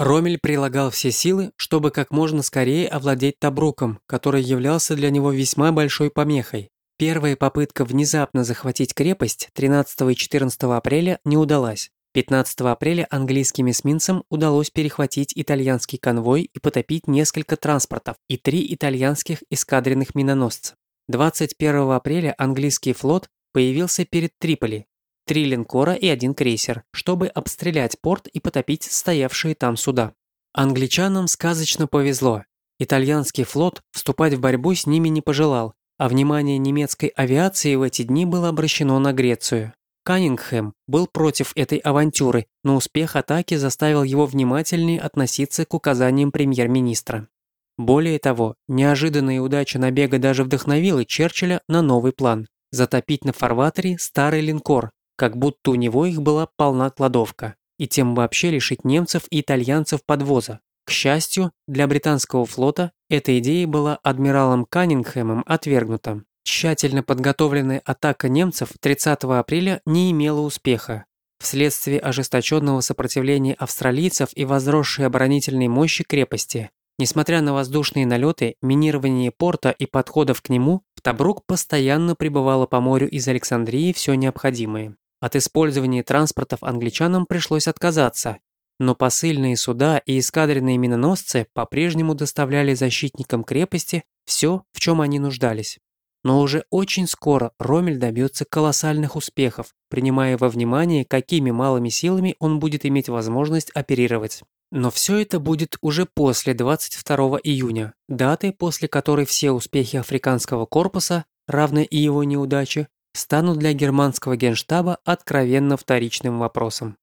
Ромель прилагал все силы, чтобы как можно скорее овладеть Табруком, который являлся для него весьма большой помехой. Первая попытка внезапно захватить крепость 13 и 14 апреля не удалась. 15 апреля английским эсминцам удалось перехватить итальянский конвой и потопить несколько транспортов и три итальянских эскадренных миноносца. 21 апреля английский флот появился перед Триполи, три линкора и один крейсер, чтобы обстрелять порт и потопить стоявшие там суда. Англичанам сказочно повезло. Итальянский флот вступать в борьбу с ними не пожелал, а внимание немецкой авиации в эти дни было обращено на Грецию. Каннингхэм был против этой авантюры, но успех атаки заставил его внимательнее относиться к указаниям премьер-министра. Более того, неожиданная удача набега даже вдохновила Черчилля на новый план – затопить на фарватере старый линкор, как будто у него их была полна кладовка, и тем вообще лишить немцев и итальянцев подвоза. К счастью, для британского флота эта идея была адмиралом Каннингхэмом отвергнута. Тщательно подготовленная атака немцев 30 апреля не имела успеха. Вследствие ожесточенного сопротивления австралийцев и возросшей оборонительной мощи крепости, несмотря на воздушные налеты, минирование порта и подходов к нему, в Табрук постоянно прибывало по морю из Александрии все необходимое. От использования транспортов англичанам пришлось отказаться, но посыльные суда и эскадренные миноносцы по-прежнему доставляли защитникам крепости все, в чем они нуждались. Но уже очень скоро Ромель добьется колоссальных успехов, принимая во внимание, какими малыми силами он будет иметь возможность оперировать. Но все это будет уже после 22 июня, даты, после которой все успехи африканского корпуса, равны и его неудачи, станут для германского генштаба откровенно вторичным вопросом.